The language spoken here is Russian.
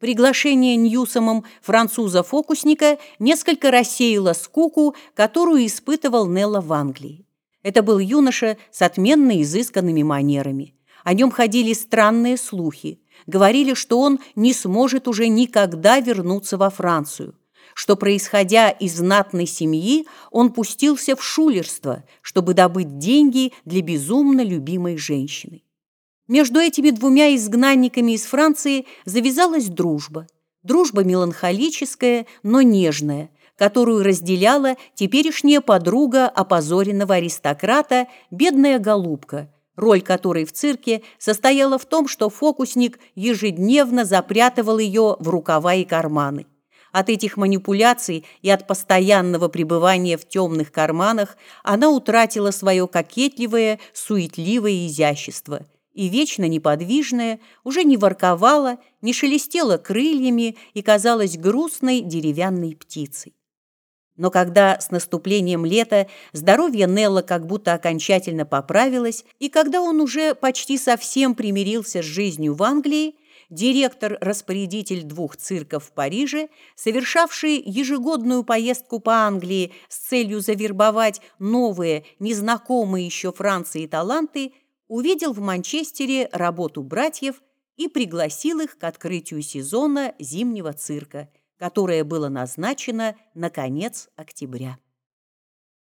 Приглашение Ньюсомом француза-фокусника несколько рассеяло скуку, которую испытывал Нелла в Англии. Это был юноша с отменно изысканными манерами. О нем ходили странные слухи. Говорили, что он не сможет уже никогда вернуться во Францию, что, происходя из знатной семьи, он пустился в шулерство, чтобы добыть деньги для безумно любимой женщины. Между этими двумя изгнанниками из Франции завязалась дружба. Дружба меланхолическая, но нежная, которую разделяла теперешняя подруга опозоренного аристократа, бедная голубка, роль которой в цирке состояла в том, что фокусник ежедневно запрятывал ее в рукава и карманы. От этих манипуляций и от постоянного пребывания в темных карманах она утратила свое кокетливое, суетливое изящество – и вечно неподвижная, уже не ворковала, не шелестела крыльями и казалась грустной деревянной птицей. Но когда с наступлением лета здоровье Нелла как будто окончательно поправилось, и когда он уже почти совсем примирился с жизнью в Англии, директор-распорядитель двух цирков в Париже, совершавший ежегодную поездку по Англии с целью завербовать новые, незнакомые еще Франции таланты, увидел в Манчестере работу братьев и пригласил их к открытию сезона зимнего цирка, которое было назначено на конец октября.